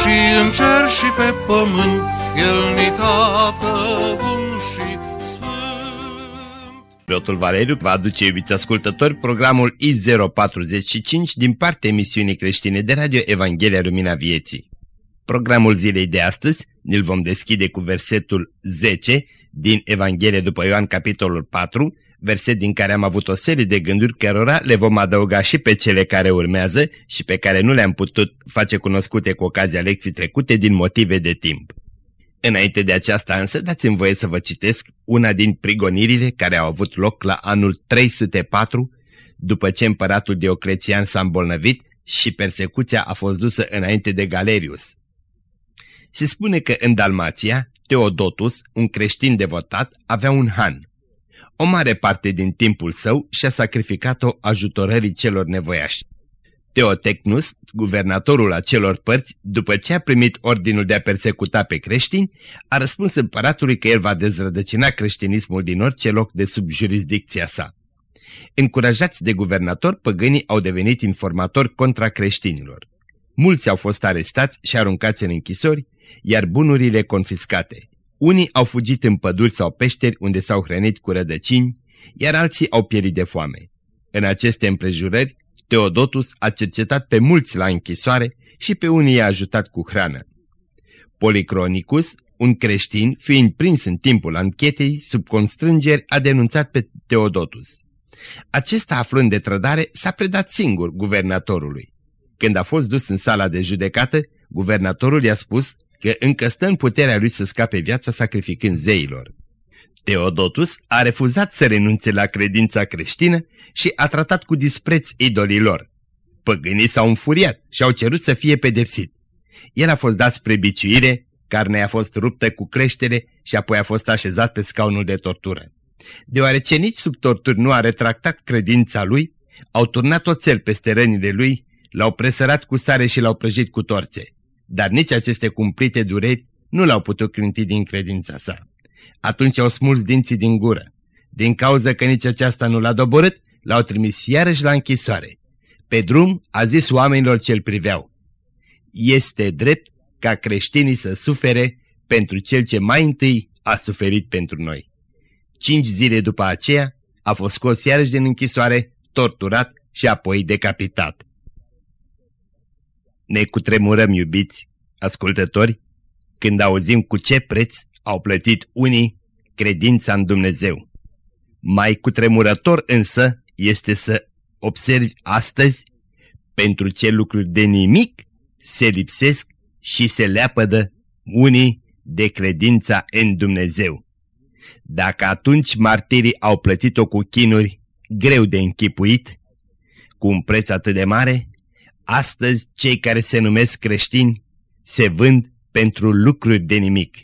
și în cer și pe pământ, El ni tată bun și sfânt. Preotul Valeriu va aduce, iubiți ascultători, programul I045 din partea emisiunii creștine de radio Evanghelia Lumina Vieții. Programul zilei de astăzi îl vom deschide cu versetul 10 din Evanghelia după Ioan, capitolul 4, verset din care am avut o serie de gânduri cărora le vom adăuga și pe cele care urmează și pe care nu le-am putut face cunoscute cu ocazia lecții trecute din motive de timp. Înainte de aceasta însă, dați-mi voie să vă citesc una din prigonirile care au avut loc la anul 304, după ce împăratul Dioclețian s-a îmbolnăvit și persecuția a fost dusă înainte de Galerius. Se spune că în Dalmația, Teodotus, un creștin devotat, avea un han. O mare parte din timpul său și-a sacrificat-o ajutorării celor nevoiași. Teotecnus, guvernatorul acelor părți, după ce a primit ordinul de a persecuta pe creștini, a răspuns împăratului că el va dezrădăcina creștinismul din orice loc de sub jurisdicția sa. Încurajați de guvernator, păgânii au devenit informatori contra creștinilor. Mulți au fost arestați și aruncați în închisori, iar bunurile confiscate. Unii au fugit în păduri sau peșteri unde s-au hrănit cu rădăcini, iar alții au pierit de foame. În aceste împrejurări, Teodotus a cercetat pe mulți la închisoare și pe unii i-a ajutat cu hrană. Policronicus, un creștin, fiind prins în timpul anchetei, sub constrângeri, a denunțat pe Teodotus. Acesta, aflând de trădare, s-a predat singur guvernatorului. Când a fost dus în sala de judecată, guvernatorul i-a spus că încă stă în puterea lui să scape viața sacrificând zeilor. Teodotus a refuzat să renunțe la credința creștină și a tratat cu dispreț idolilor. Păgânii s-au înfuriat și au cerut să fie pedepsit. El a fost dat spre biciuire, carnea a fost ruptă cu creștere și apoi a fost așezat pe scaunul de tortură. Deoarece nici sub torturi nu a retractat credința lui, au turnat oțel peste rănile lui, l-au presărat cu sare și l-au prăjit cu torțe. Dar nici aceste cumplite dureri nu l-au putut clinti din credința sa. Atunci au smuls dinții din gură. Din cauza că nici aceasta nu l-a doborât, l-au trimis iarăși la închisoare. Pe drum a zis oamenilor ce-l priveau. Este drept ca creștinii să sufere pentru cel ce mai întâi a suferit pentru noi. Cinci zile după aceea a fost scos iarăși din închisoare, torturat și apoi decapitat. Ne cutremurăm, iubiți ascultători, când auzim cu ce preț au plătit unii credința în Dumnezeu. Mai cutremurător însă este să observi astăzi pentru ce lucruri de nimic se lipsesc și se leapădă unii de credința în Dumnezeu. Dacă atunci martirii au plătit-o cu chinuri greu de închipuit, cu un preț atât de mare, astăzi cei care se numesc creștini se vând pentru lucruri de nimic.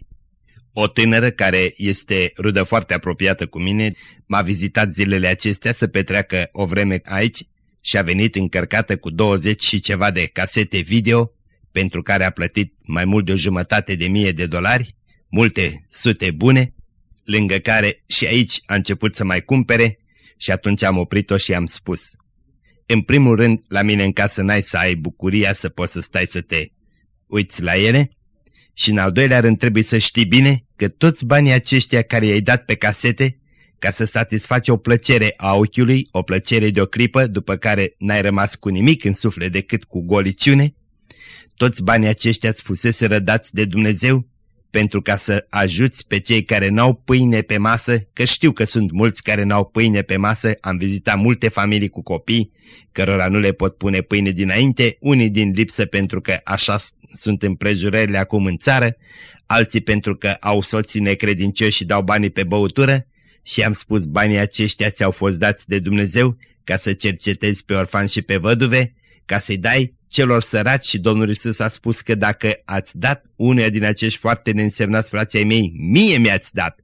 O tânără care este rudă foarte apropiată cu mine m-a vizitat zilele acestea să petreacă o vreme aici și a venit încărcată cu 20 și ceva de casete video pentru care a plătit mai mult de o jumătate de mie de dolari, multe sute bune, lângă care și aici a început să mai cumpere și atunci am oprit-o și am spus. În primul rând, la mine în casă n-ai să ai bucuria să poți să stai să te uiți la ele. Și în al doilea rând trebuie să știi bine că toți banii aceștia care i-ai dat pe casete ca să satisfaci o plăcere a ochiului, o plăcere de o clipă, după care n-ai rămas cu nimic în suflet decât cu goliciune, toți banii aceștia îți fusese rădați de Dumnezeu pentru ca să ajuți pe cei care n-au pâine pe masă, că știu că sunt mulți care n-au pâine pe masă, am vizitat multe familii cu copii, cărora nu le pot pune pâine dinainte, unii din lipsă pentru că așa sunt împrejurările acum în țară, alții pentru că au soții necredincioși și dau banii pe băutură și am spus banii aceștia ți-au fost dați de Dumnezeu ca să cercetezi pe orfani și pe văduve, ca să-i dai celor săraci și Domnul Isus a spus că dacă ați dat uneia din acești foarte neînsemnați frații ai mei, mie mi-ați dat.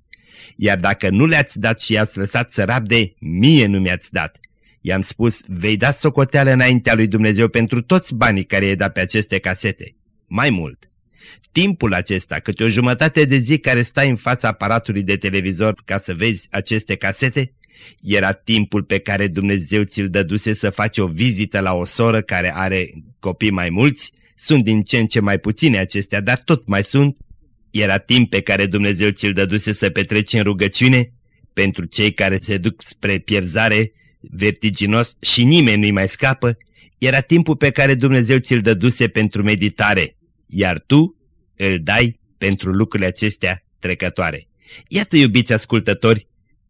Iar dacă nu le-ați dat și i-ați lăsat să rabde, mie nu mi-ați dat. I-am spus, vei da socoteală înaintea lui Dumnezeu pentru toți banii care i-ai dat pe aceste casete. Mai mult, timpul acesta, câte o jumătate de zi care stai în fața aparatului de televizor ca să vezi aceste casete, era timpul pe care Dumnezeu ți-l dăduse să faci o vizită la o soră care are copii mai mulți, sunt din ce în ce mai puține acestea, dar tot mai sunt. Era timp pe care Dumnezeu ți-l dăduse să petreci în rugăciune pentru cei care se duc spre pierzare vertiginos și nimeni nu-i mai scapă. Era timpul pe care Dumnezeu ți-l dăduse pentru meditare, iar tu îl dai pentru lucrurile acestea trecătoare. Iată, iubiți ascultători,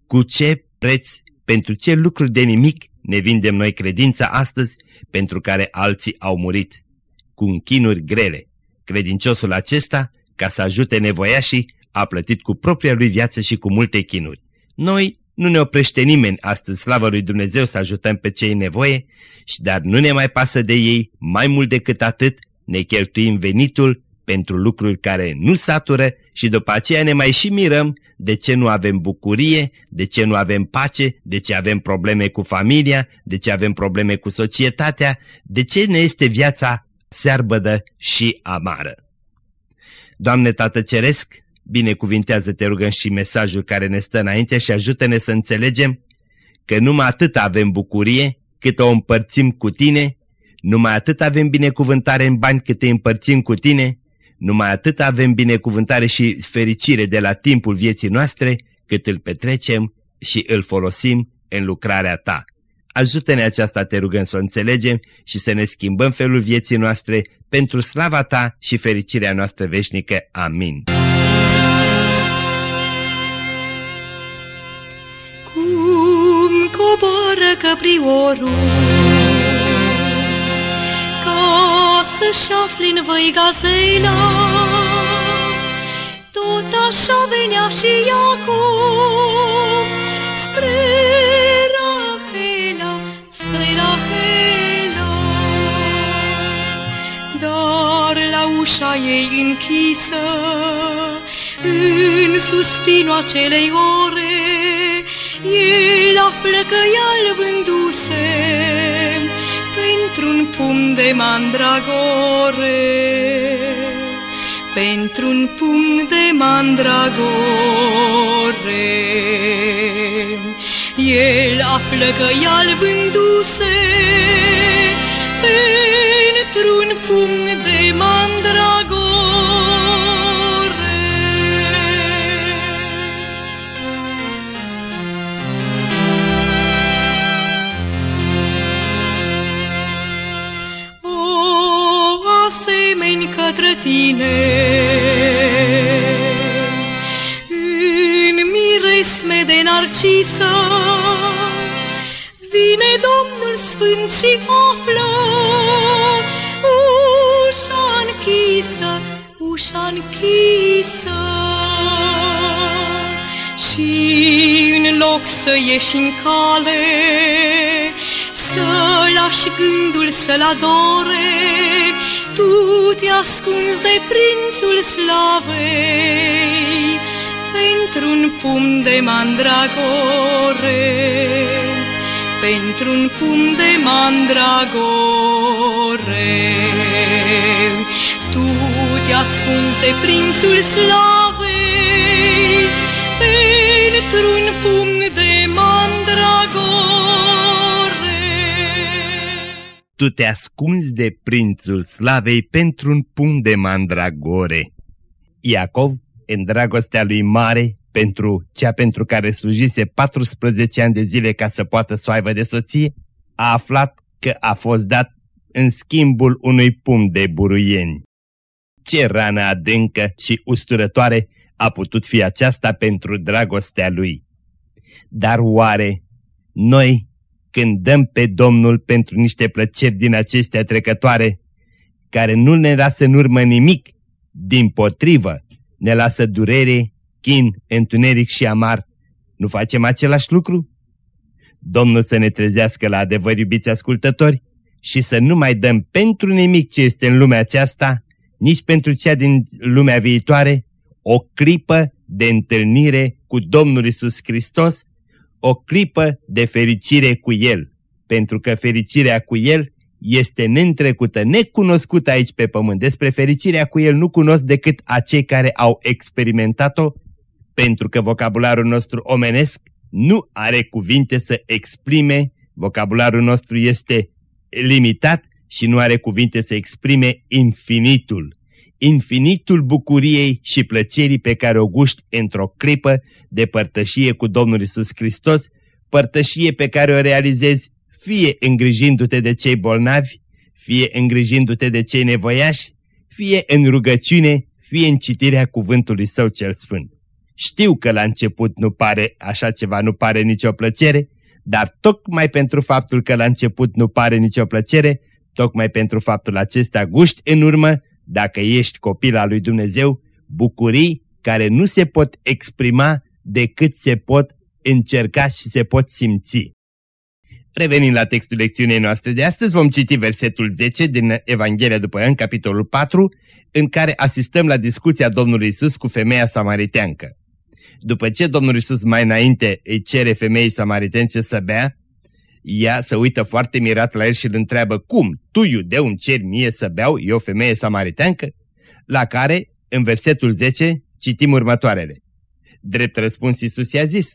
cu ce preț, pentru ce lucruri de nimic ne vindem noi credința astăzi, pentru care alții au murit, cu închinuri grele. Credinciosul acesta, ca să ajute nevoiașii, a plătit cu propria lui viață și cu multe chinuri. Noi nu ne oprește nimeni astăzi, slavă lui Dumnezeu, să ajutăm pe cei nevoie, și dar nu ne mai pasă de ei, mai mult decât atât, ne cheltuim venitul pentru lucruri care nu satură și după aceea ne mai și mirăm de ce nu avem bucurie, de ce nu avem pace, de ce avem probleme cu familia, de ce avem probleme cu societatea, de ce ne este viața searbădă și amară. Doamne Tată Ceresc, binecuvintează-te rugăm și mesajul care ne stă înainte și ajută-ne să înțelegem că numai atât avem bucurie cât o împărțim cu tine, numai atât avem binecuvântare în bani cât îi împărțim cu tine, numai atât avem binecuvântare și fericire de la timpul vieții noastre, cât îl petrecem și îl folosim în lucrarea ta. Ajută-ne aceasta, te rugăm, să o înțelegem și să ne schimbăm felul vieții noastre pentru slava ta și fericirea noastră veșnică. Amin. Cum coboară căpriorul să-și afli în voi gazela. Tot așa venea și Iacov spre Rahela, spre Rahela. Dar la ușa ei închisă, în suspinul acelei ore, el află că ea-l vânduse pentru un pumn de mandragore, pentru un pumn de mandragore. El află că ea-l vânduse pentru un pumn de mandragore. De narcisă vine Domnul Sfânt și află ușa închisă, ușa închisă. Și în loc să ieși în cale, să lași gândul să-l adore, tu te ascunzi de prințul slavei pentru un pumn de mandragore, pentru un pumn de mandragore. Tu te ascunzi de prințul slavei pentru un pumn de mandragore tu te ascunzi de prințul slavei pentru un punct de mandragore. Iacov, în dragostea lui mare, pentru cea pentru care slujise 14 ani de zile ca să poată să o aibă de soție, a aflat că a fost dat în schimbul unui pum de buruieni. Ce rană adâncă și usturătoare a putut fi aceasta pentru dragostea lui. Dar oare noi când dăm pe Domnul pentru niște plăceri din acestea trecătoare, care nu ne lasă în urmă nimic, din potrivă, ne lasă durere, chin, întuneric și amar, nu facem același lucru? Domnul să ne trezească la adevăr, iubiți ascultători, și să nu mai dăm pentru nimic ce este în lumea aceasta, nici pentru cea din lumea viitoare, o clipă de întâlnire cu Domnul Isus Hristos, o clipă de fericire cu El, pentru că fericirea cu El este neîntrecută, necunoscută aici pe pământ. Despre fericirea cu El nu cunosc decât acei care au experimentat-o, pentru că vocabularul nostru omenesc nu are cuvinte să exprime, vocabularul nostru este limitat și nu are cuvinte să exprime infinitul. Infinitul bucuriei și plăcerii pe care o guști într-o clipă de părtășie cu Domnul Isus Hristos, părtășie pe care o realizezi fie îngrijindu-te de cei bolnavi, fie îngrijindu-te de cei nevoiași, fie în rugăciune, fie în citirea cuvântului Său cel Sfânt. Știu că la început nu pare așa ceva, nu pare nicio plăcere, dar tocmai pentru faptul că la început nu pare nicio plăcere, tocmai pentru faptul acesta guști în urmă, dacă ești copil al lui Dumnezeu, bucurii care nu se pot exprima decât se pot încerca și se pot simți. Revenind la textul lecțiunii noastre de astăzi, vom citi versetul 10 din Evanghelia după în capitolul 4, în care asistăm la discuția Domnului Isus cu femeia samariteancă. După ce Domnul Isus mai înainte îi cere femeii samaritence să bea, ea se uită foarte mirat la el și îl întreabă, Cum, tu iudeu îmi ceri mie să beau, eu femeie samariteancă? La care, în versetul 10, citim următoarele. Drept răspuns Iisus i-a zis,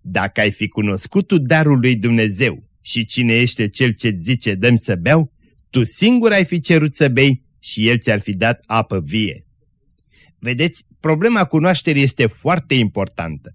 Dacă ai fi cunoscut tu darul lui Dumnezeu și cine este cel ce zice dăm să beau, tu singur ai fi cerut să bei și el ți-ar fi dat apă vie. Vedeți, problema cunoașterii este foarte importantă.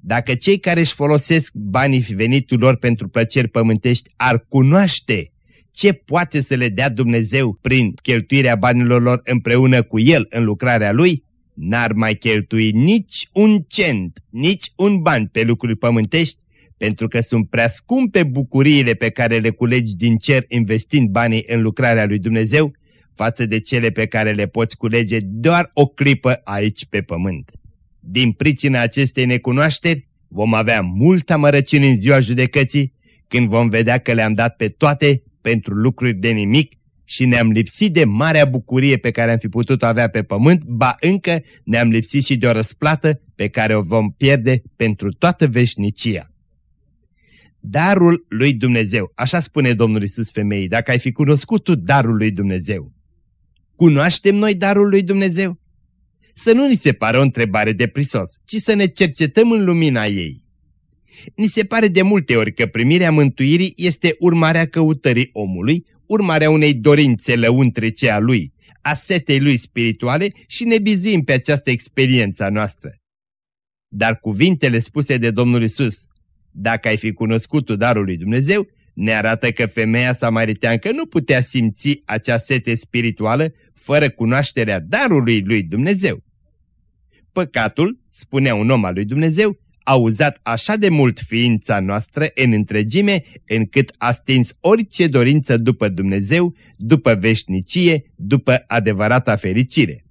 Dacă cei care își folosesc banii venitul lor pentru plăceri pământești ar cunoaște ce poate să le dea Dumnezeu prin cheltuirea banilor lor împreună cu El în lucrarea Lui, n-ar mai cheltui nici un cent, nici un ban pe lucruri pământești, pentru că sunt prea scumpe bucuriile pe care le culegi din cer investind banii în lucrarea lui Dumnezeu, față de cele pe care le poți culege doar o clipă aici pe pământ. Din pricina acestei necunoașteri vom avea multă amărăciune în ziua judecății, când vom vedea că le-am dat pe toate pentru lucruri de nimic și ne-am lipsit de marea bucurie pe care am fi putut avea pe pământ, ba încă ne-am lipsit și de o răsplată pe care o vom pierde pentru toată veșnicia. Darul lui Dumnezeu, așa spune Domnul Isus femeii, dacă ai fi cunoscut tu darul lui Dumnezeu. Cunoaștem noi darul lui Dumnezeu? Să nu ni se pare o întrebare de prisos, ci să ne cercetăm în lumina ei. Ni se pare de multe ori că primirea mântuirii este urmarea căutării omului, urmarea unei dorințe lăuntrice a lui, a setei lui spirituale și ne bizuim pe această experiență noastră. Dar cuvintele spuse de Domnul Isus, dacă ai fi cunoscut tu darul lui Dumnezeu, ne arată că femeia samariteancă nu putea simți acea sete spirituală fără cunoașterea darului lui Dumnezeu. Păcatul, spunea un om al lui Dumnezeu, a uzat așa de mult ființa noastră în întregime, încât a stins orice dorință după Dumnezeu, după veșnicie, după adevărata fericire.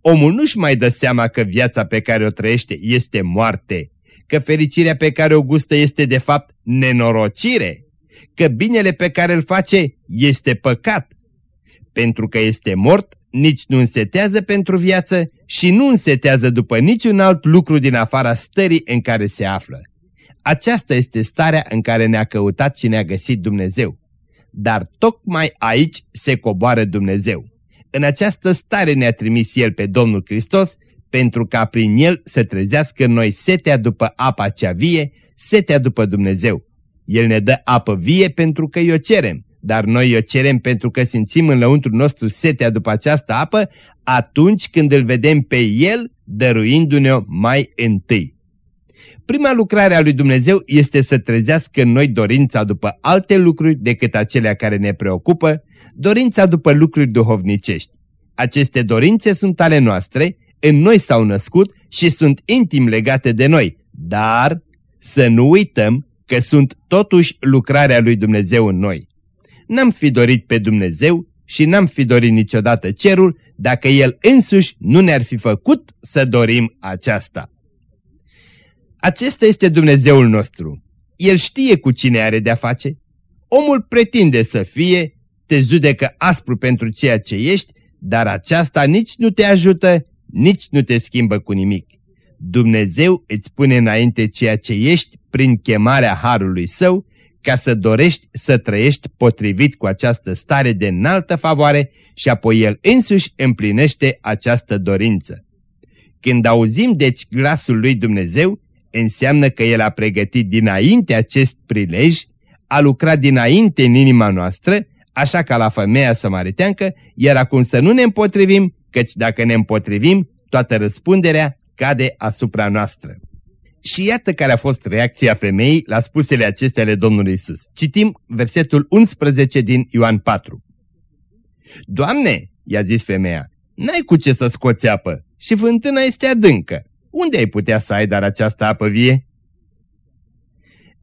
Omul nu-și mai dă seama că viața pe care o trăiește este moarte, că fericirea pe care o gustă este de fapt nenorocire, că binele pe care îl face este păcat. Pentru că este mort, nici nu însetează pentru viață și nu însetează după niciun alt lucru din afara stării în care se află. Aceasta este starea în care ne-a căutat și ne-a găsit Dumnezeu. Dar tocmai aici se coboară Dumnezeu. În această stare ne-a trimis El pe Domnul Hristos pentru ca prin El să trezească noi setea după apa cea vie, setea după Dumnezeu. El ne dă apă vie pentru că o cerem, dar noi o cerem pentru că simțim în lăuntru nostru setea după această apă atunci când îl vedem pe El dăruindu-ne-o mai întâi. Prima lucrare a lui Dumnezeu este să trezească în noi dorința după alte lucruri decât acelea care ne preocupă, dorința după lucruri duhovnicești. Aceste dorințe sunt ale noastre, în noi s-au născut și sunt intim legate de noi, dar să nu uităm că sunt totuși lucrarea lui Dumnezeu în noi. N-am fi dorit pe Dumnezeu și n-am fi dorit niciodată cerul dacă El însuși nu ne-ar fi făcut să dorim aceasta. Acesta este Dumnezeul nostru. El știe cu cine are de-a face. Omul pretinde să fie, te judecă aspru pentru ceea ce ești, dar aceasta nici nu te ajută, nici nu te schimbă cu nimic. Dumnezeu îți pune înainte ceea ce ești prin chemarea Harului Său, ca să dorești să trăiești potrivit cu această stare de înaltă favoare și apoi El însuși împlinește această dorință. Când auzim deci glasul lui Dumnezeu, înseamnă că El a pregătit dinainte acest prilej, a lucrat dinainte în inima noastră, așa ca la femeia samariteancă, iar acum să nu ne împotrivim, căci dacă ne împotrivim, toată răspunderea cade asupra noastră. Și iată care a fost reacția femeii la spusele acestea ale Domnului Isus. Citim versetul 11 din Ioan 4. Doamne, i-a zis femeia, n-ai cu ce să scoți apă și fântâna este adâncă. Unde ai putea să ai dar această apă vie?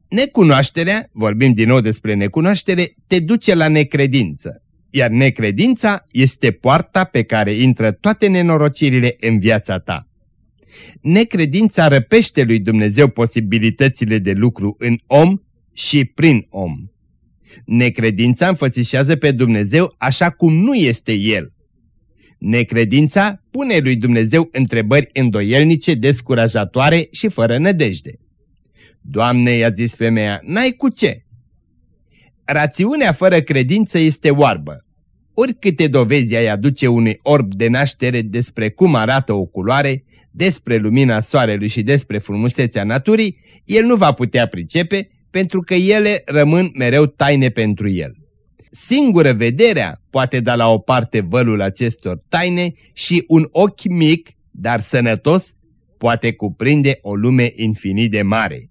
Necunoașterea, vorbim din nou despre necunoaștere, te duce la necredință, iar necredința este poarta pe care intră toate nenorocirile în viața ta. Necredința răpește lui Dumnezeu posibilitățile de lucru în om și prin om. Necredința înfățișează pe Dumnezeu așa cum nu este El. Necredința pune lui Dumnezeu întrebări îndoielnice, descurajatoare și fără nădejde. Doamne, i-a zis femeia, n-ai cu ce? Rațiunea fără credință este oarbă. Oricâte dovezi ai aduce unui orb de naștere despre cum arată o culoare, despre lumina soarelui și despre frumusețea naturii, el nu va putea pricepe, pentru că ele rămân mereu taine pentru el. Singură vederea poate da la o parte vălul acestor taine și un ochi mic, dar sănătos, poate cuprinde o lume infinit de mare.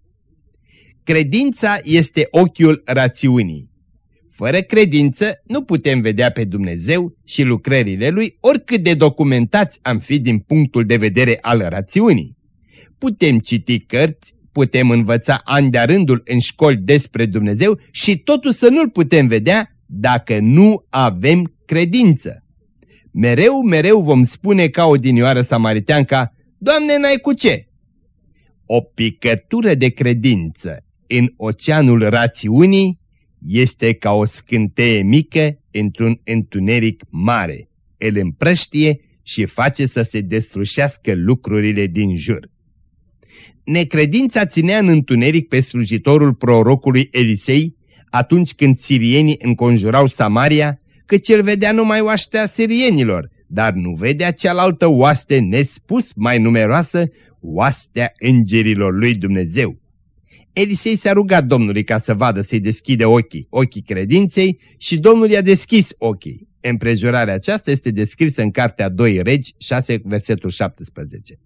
Credința este ochiul rațiunii. Fără credință nu putem vedea pe Dumnezeu și lucrările Lui oricât de documentați am fi din punctul de vedere al rațiunii. Putem citi cărți, putem învăța ani de rândul în școli despre Dumnezeu și totul să nu-L putem vedea dacă nu avem credință. Mereu, mereu vom spune ca o dinioară samariteanca, Doamne, n-ai cu ce? O picătură de credință în oceanul rațiunii este ca o scânteie mică într-un întuneric mare. El împrăștie și face să se deslușească lucrurile din jur. Necredința ținea în întuneric pe slujitorul prorocului Elisei atunci când sirienii înconjurau Samaria, căci el vedea numai oaștea sirienilor, dar nu vedea cealaltă oaste nespus mai numeroasă, oastea îngerilor lui Dumnezeu. Elisei s-a rugat Domnului ca să vadă să-i deschide ochii, ochii credinței și Domnul i-a deschis ochii. Împrejurarea aceasta este descrisă în Cartea 2 Regi, 6, versetul 17.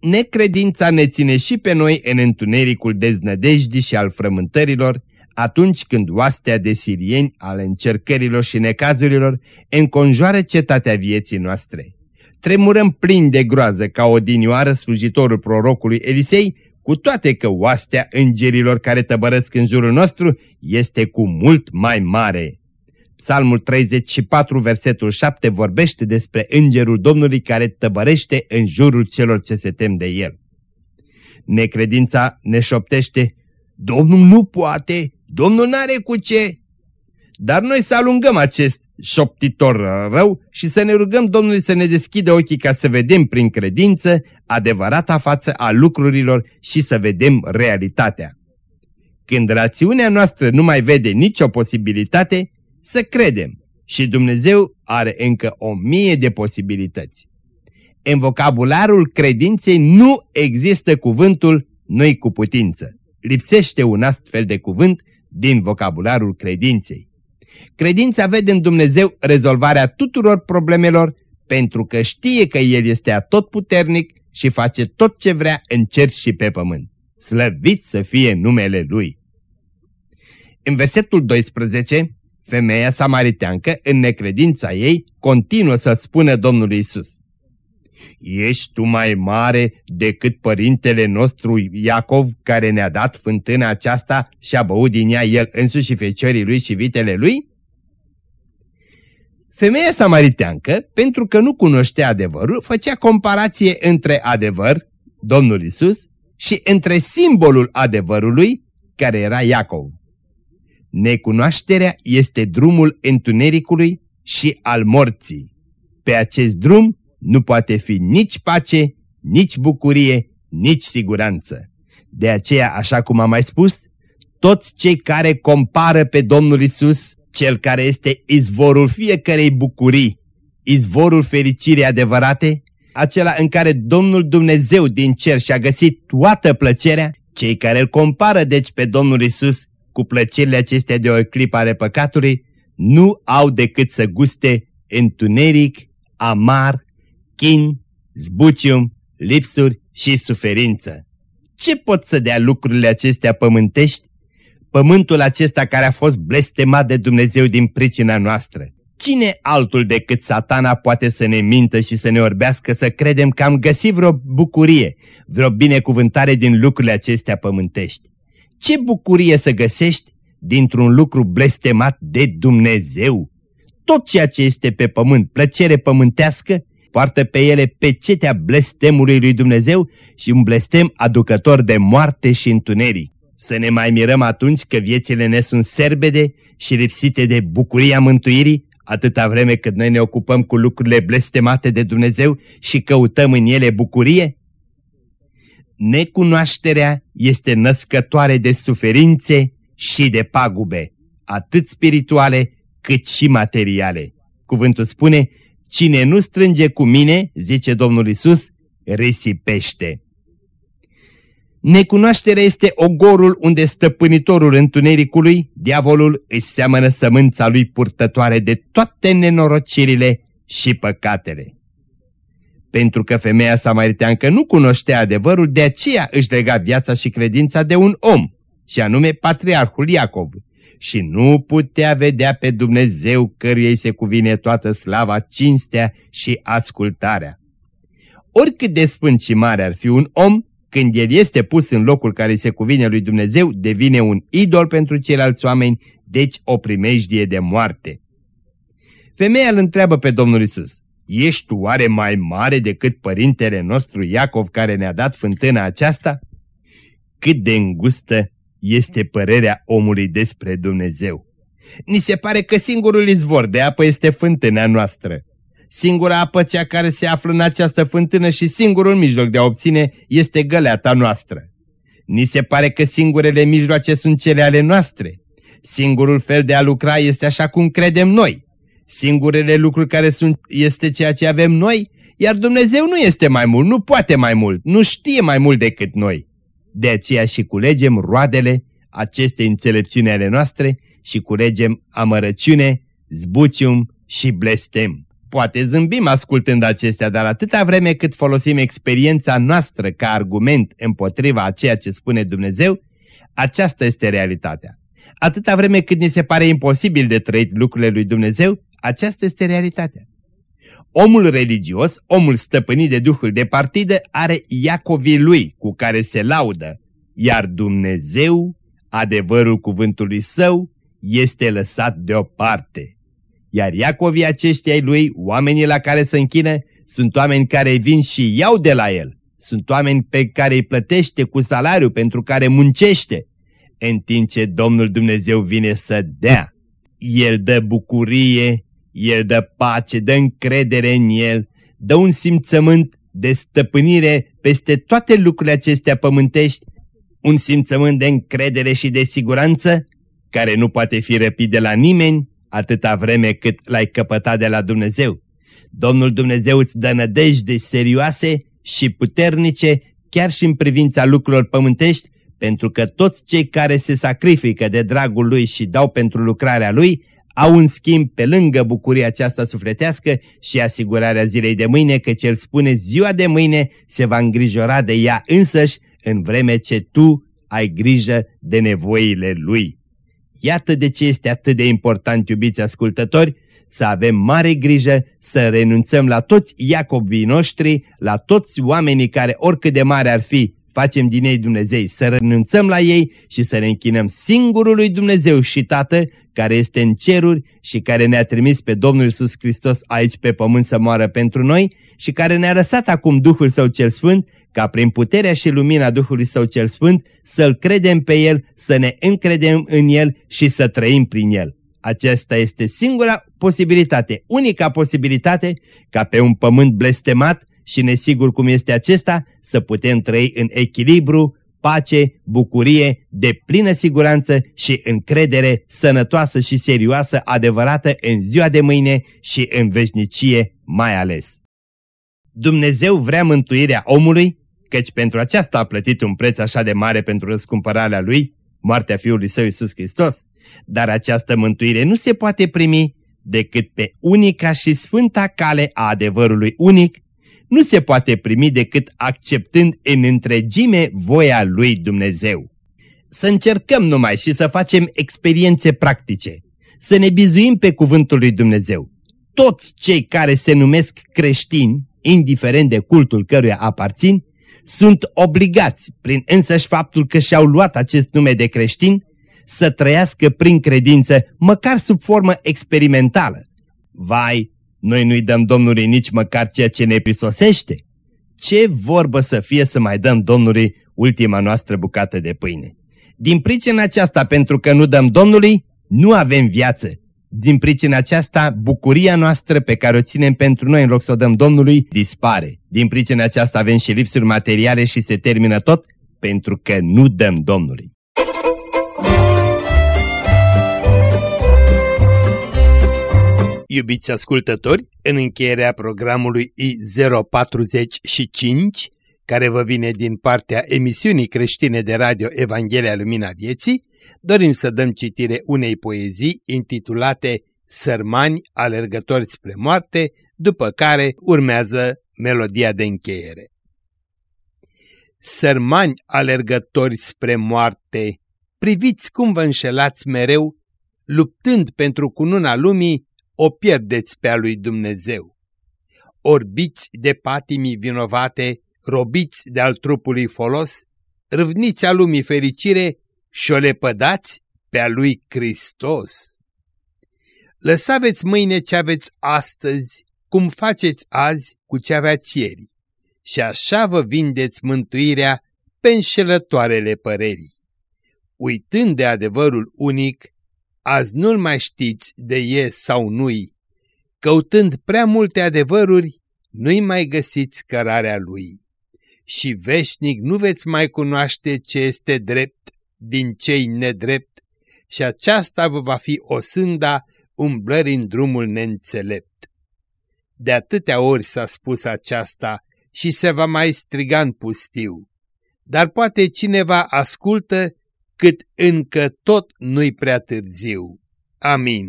Necredința ne ține și pe noi în întunericul deznădejdii și al frământărilor, atunci când oastea de sirieni ale încercărilor și necazurilor înconjoară cetatea vieții noastre. Tremurăm plini de groază ca o dinioară slujitorul prorocului Elisei, cu toate că oastea îngerilor care tăbărăsc în jurul nostru este cu mult mai mare. Psalmul 34, versetul 7 vorbește despre îngerul Domnului care tăbărește în jurul celor ce se tem de el. Necredința ne șoptește, Domnul nu poate, Domnul n-are cu ce. Dar noi să alungăm acest șoptitor rău și să ne rugăm Domnului să ne deschidă ochii ca să vedem prin credință adevărata față a lucrurilor și să vedem realitatea. Când rațiunea noastră nu mai vede nicio posibilitate, să credem și Dumnezeu are încă o mie de posibilități. În vocabularul credinței nu există cuvântul noi cu putință. Lipsește un astfel de cuvânt din vocabularul credinței. Credința vede în Dumnezeu rezolvarea tuturor problemelor pentru că știe că El este atotputernic și face tot ce vrea în cer și pe pământ. Slăvit să fie numele Lui! În versetul 12, femeia samariteancă, în necredința ei, continuă să spună Domnului Isus. Ești tu mai mare decât părintele nostru Iacov, care ne-a dat fântâna aceasta și a băut din ea el însuși și feciorii lui și vitele lui? Femeia samariteancă, pentru că nu cunoștea adevărul, făcea comparație între adevăr, Domnul Isus, și între simbolul adevărului, care era Iacov. Necunoașterea este drumul întunericului și al morții. Pe acest drum nu poate fi nici pace, nici bucurie, nici siguranță. De aceea, așa cum am mai spus, toți cei care compară pe Domnul Isus, cel care este izvorul fiecarei bucurii, izvorul fericirii adevărate, acela în care Domnul Dumnezeu din cer și-a găsit toată plăcerea, cei care îl compară deci pe Domnul Isus cu plăcerile acestea de o clipă ale păcatului, nu au decât să guste întuneric, amar, chin, zbucium, lipsuri și suferință. Ce pot să dea lucrurile acestea pământești? Pământul acesta care a fost blestemat de Dumnezeu din pricina noastră. Cine altul decât satana poate să ne mintă și să ne orbească să credem că am găsit vreo bucurie, vreo binecuvântare din lucrurile acestea pământești? Ce bucurie să găsești dintr-un lucru blestemat de Dumnezeu? Tot ceea ce este pe pământ, plăcere pământească, poartă pe ele pecetea blestemului lui Dumnezeu și un blestem aducător de moarte și întuneric. Să ne mai mirăm atunci că viețile ne sunt serbede și lipsite de bucuria mântuirii, atâta vreme cât noi ne ocupăm cu lucrurile blestemate de Dumnezeu și căutăm în ele bucurie? Necunoașterea este născătoare de suferințe și de pagube, atât spirituale cât și materiale. Cuvântul spune, cine nu strânge cu mine, zice Domnul Isus, risipește. Necunoașterea este ogorul unde stăpânitorul întunericului, diavolul, își seamănă sămânța lui purtătoare de toate nenorocirile și păcatele. Pentru că femeia samariteancă nu cunoștea adevărul, de aceea își lega viața și credința de un om, și anume patriarhul Iacov, și nu putea vedea pe Dumnezeu căruia se cuvine toată slava, cinstea și ascultarea. Oricât de sfânt și mare ar fi un om, când el este pus în locul care se cuvine lui Dumnezeu, devine un idol pentru ceilalți oameni, deci o primejdie de moarte. Femeia îl întreabă pe Domnul Isus: Ești oare mai mare decât părintele nostru Iacov care ne-a dat fântâna aceasta? Cât de îngustă este părerea omului despre Dumnezeu. Ni se pare că singurul izvor de apă este fântâna noastră. Singura apă cea care se află în această fântână și singurul mijloc de a obține este găleata noastră. Ni se pare că singurele mijloace sunt cele ale noastre. Singurul fel de a lucra este așa cum credem noi. Singurele lucruri care sunt este ceea ce avem noi, iar Dumnezeu nu este mai mult, nu poate mai mult, nu știe mai mult decât noi. De aceea și culegem roadele acestei înțelepciune ale noastre și culegem amărăciune, zbucium și blestem. Poate zâmbim ascultând acestea, dar atâta vreme cât folosim experiența noastră ca argument împotriva a ceea ce spune Dumnezeu, aceasta este realitatea. Atâta vreme cât ni se pare imposibil de trăit lucrurile lui Dumnezeu, aceasta este realitatea. Omul religios, omul stăpânit de duhul de partidă, are Iacovii lui cu care se laudă, iar Dumnezeu, adevărul cuvântului său, este lăsat deoparte. Iar Iacovii aceștia lui, oamenii la care se închină, sunt oameni care vin și iau de la el. Sunt oameni pe care îi plătește cu salariu pentru care muncește, în timp ce Domnul Dumnezeu vine să dea. El dă bucurie, El dă pace, dă încredere în El, dă un simțământ de stăpânire peste toate lucrurile acestea pământești, un simțământ de încredere și de siguranță, care nu poate fi răpit de la nimeni, atâta vreme cât l-ai căpătat de la Dumnezeu. Domnul Dumnezeu îți dă nădejde serioase și puternice, chiar și în privința lucrurilor pământești, pentru că toți cei care se sacrifică de dragul Lui și dau pentru lucrarea Lui, au în schimb pe lângă bucuria aceasta sufletească și asigurarea zilei de mâine, că cel spune ziua de mâine se va îngrijora de ea însăși, în vreme ce tu ai grijă de nevoile Lui. Iată de ce este atât de important, iubiți ascultători, să avem mare grijă să renunțăm la toți Iacobii noștri, la toți oamenii care oricât de mare ar fi, facem din ei Dumnezei, să renunțăm la ei și să ne închinăm singurului Dumnezeu și Tată, care este în ceruri și care ne-a trimis pe Domnul Iisus Hristos aici pe pământ să moară pentru noi și care ne-a lăsat acum Duhul Său cel Sfânt, ca prin puterea și lumina Duhului Său cel Sfânt să-L credem pe El, să ne încredem în El și să trăim prin El. Aceasta este singura posibilitate, unica posibilitate ca pe un pământ blestemat și nesigur cum este acesta să putem trăi în echilibru, pace, bucurie, de plină siguranță și încredere sănătoasă și serioasă adevărată în ziua de mâine și în veșnicie mai ales. Dumnezeu vrea mântuirea omului, căci pentru aceasta a plătit un preț așa de mare pentru răscumpărarea lui, moartea Fiului Său Iisus Hristos, dar această mântuire nu se poate primi decât pe unica și sfânta cale a adevărului unic, nu se poate primi decât acceptând în întregime voia lui Dumnezeu. Să încercăm numai și să facem experiențe practice, să ne bizuim pe cuvântul lui Dumnezeu. Toți cei care se numesc creștini, indiferent de cultul căruia aparțin, sunt obligați, prin însăși faptul că și-au luat acest nume de creștin, să trăiască prin credință, măcar sub formă experimentală. Vai, noi nu-i dăm Domnului nici măcar ceea ce ne prisosește. Ce vorbă să fie să mai dăm Domnului ultima noastră bucată de pâine? Din pricina aceasta, pentru că nu dăm Domnului, nu avem viață. Din pricina aceasta, bucuria noastră pe care o ținem pentru noi în loc să o dăm Domnului, dispare. Din pricina aceasta avem și lipsuri materiale și se termină tot pentru că nu dăm Domnului. Iubiți ascultători, în încheierea programului I045, care vă vine din partea emisiunii creștine de radio Evanghelia Lumina Vieții, dorim să dăm citire unei poezii intitulate Sărmani alergători spre moarte, după care urmează melodia de încheiere. Sărmani alergători spre moarte, priviți cum vă înșelați mereu, luptând pentru cununa lumii, o pierdeți pe a lui Dumnezeu. Orbiți de patimii vinovate, robiți de-al trupului folos, râvniți a lumii fericire și o lepădați pe a lui Hristos. Lăsaveți mâine ce aveți astăzi, cum faceți azi cu ce aveați ieri, și așa vă vindeți mântuirea pe înșelătoarele părerii. Uitând de adevărul unic, azi nu-l mai știți de e sau nu-i. Căutând prea multe adevăruri, nu-i mai găsiți cărarea lui. Și veșnic nu veți mai cunoaște ce este drept din cei nedrept și aceasta vă va fi o sânda umblări în drumul neînțelept. De atâtea ori s-a spus aceasta și se va mai striga în pustiu, dar poate cineva ascultă cât încă tot nu-i prea târziu. Amin.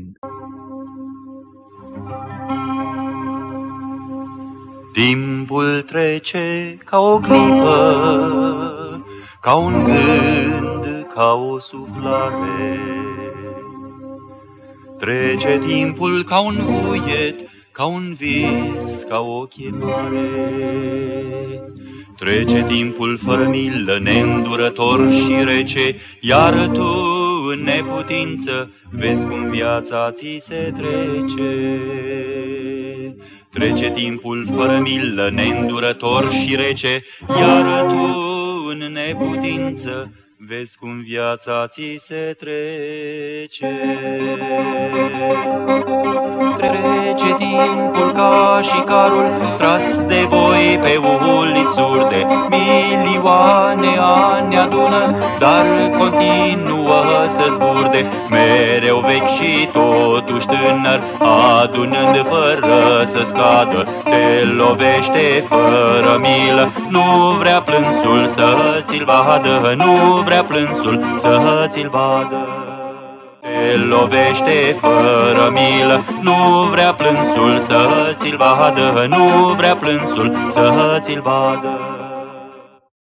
Timpul trece ca o clipă, ca un gând, ca o suflare. Trece timpul ca un vuiet, ca un vis, ca o chemare. Trece timpul fără milă, neîndurător și rece, iar tu, în neputință, vezi cum viața ți se trece. Trece timpul fără milă, neîndurător și rece, iar tu, în neputință, vezi cum viața ți se trece. Trece timpul ca și carul tras de voi pe uli surde, milioane ani adună, dar continuă să zburde, mereu vechi și totuși tânăr, adunând fără să scadă, te lovește fără milă, nu vrea plânsul să ți-l vadă, nu vrea plânsul să ți-l vadă. Te lovește fără milă, nu vrea plânsul să ți-l vadă, nu vrea plânsul să ți-l vadă.